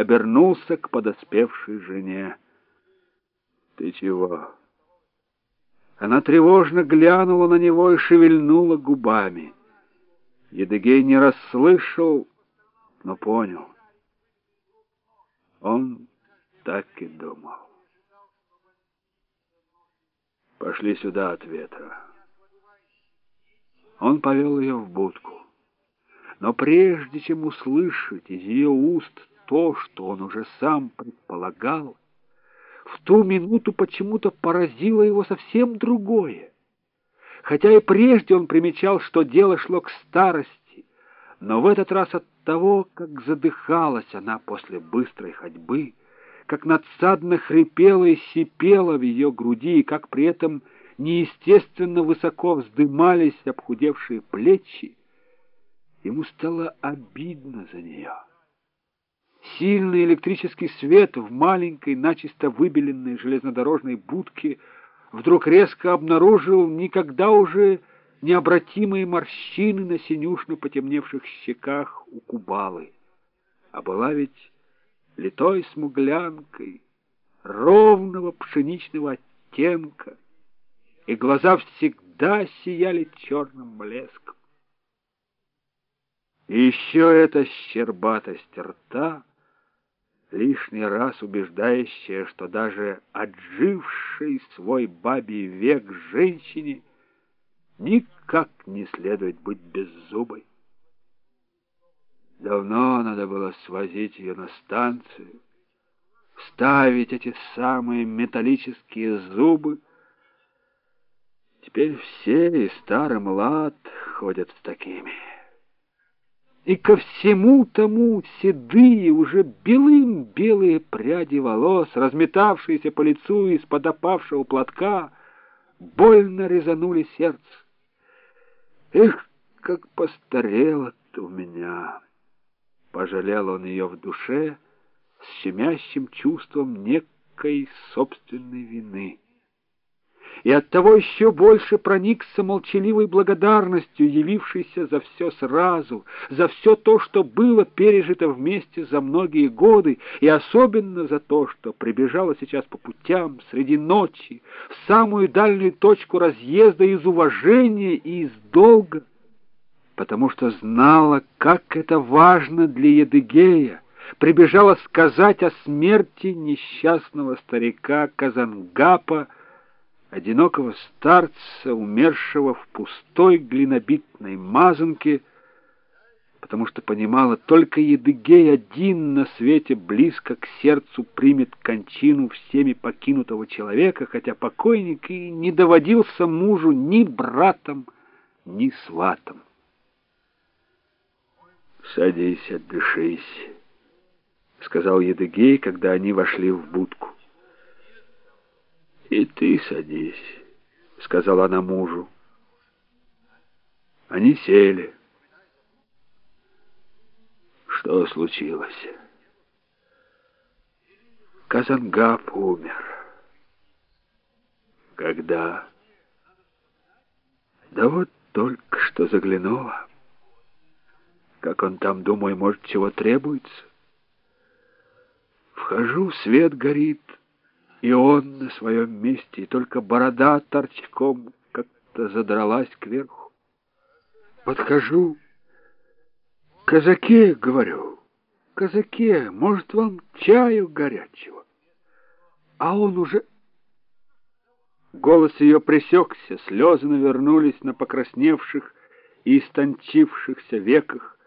обернулся к подоспевшей жене. «Ты чего?» Она тревожно глянула на него и шевельнула губами. Едыгей не расслышал, но понял. Он так и думал. Пошли сюда от ветра. Он повел ее в будку. Но прежде чем услышать из ее уст то, что он уже сам предполагал, в ту минуту почему-то поразило его совсем другое. Хотя и прежде он примечал, что дело шло к старости, но в этот раз от того, как задыхалась она после быстрой ходьбы, как надсадно хрипела и сипела в ее груди, и как при этом неестественно высоко вздымались обхудевшие плечи, ему стало обидно за нее. Сильный электрический свет в маленькой, начисто выбеленной железнодорожной будке вдруг резко обнаружил никогда уже необратимые морщины на синюшно потемневших щеках у Кубалы. А была ведь литой смуглянкой, ровного пшеничного оттенка, и глаза всегда сияли черным блеском. И еще эта щербатость рта — лишний раз убеждающая, что даже отжившей свой бабий век женщине никак не следует быть беззубой. Давно надо было свозить ее на станцию, вставить эти самые металлические зубы. Теперь все, и старый млад, ходят с такими и ко всему тому седые, уже белым-белые пряди волос, разметавшиеся по лицу из-под опавшего платка, больно резанули сердце. Эх, как постарела-то у меня! Пожалел он ее в душе с щемящим чувством некой собственной вины и оттого еще больше проникся молчаливой благодарностью, явившейся за все сразу, за все то, что было пережито вместе за многие годы, и особенно за то, что прибежала сейчас по путям среди ночи, в самую дальнюю точку разъезда из уважения и из долга, потому что знала, как это важно для Едыгея, прибежала сказать о смерти несчастного старика Казангапа, одинокого старца, умершего в пустой глинобитной мазанке, потому что понимала, только Едыгей один на свете близко к сердцу примет кончину всеми покинутого человека, хотя покойник и не доводился мужу ни братом, ни сватом. «Садись, отдышись», — сказал Едыгей, когда они вошли в будку. «И ты садись», — сказала она мужу. Они сели. Что случилось? Казангап умер. Когда? Да вот только что заглянула. Как он там, думаю, может, чего требуется? Вхожу, свет горит — и он на своем месте, и только борода торчком как-то задралась кверху. Подхожу. «Казаке», — говорю, — «казаке, может, вам чаю горячего?» А он уже... Голос ее пресекся, слезы навернулись на покрасневших и истончившихся веках,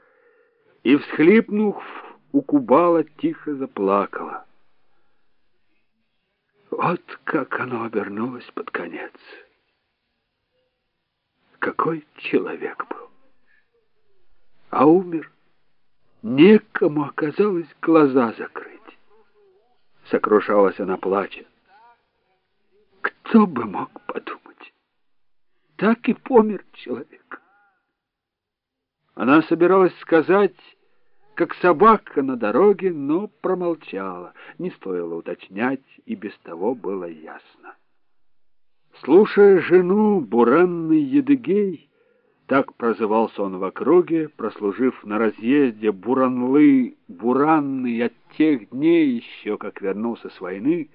и, всхлипнув, у Кубала тихо заплакала. Вот как оно обернулось под конец. Какой человек был. А умер. Некому оказалось глаза закрыть. Сокрушалась она, плача. Кто бы мог подумать? Так и помер человек. Она собиралась сказать как собака на дороге, но промолчала. Не стоило уточнять, и без того было ясно. Слушая жену, буранный Едыгей Так прозывался он в округе, прослужив на разъезде Буранлы, Буранный от тех дней еще, как вернулся с войны,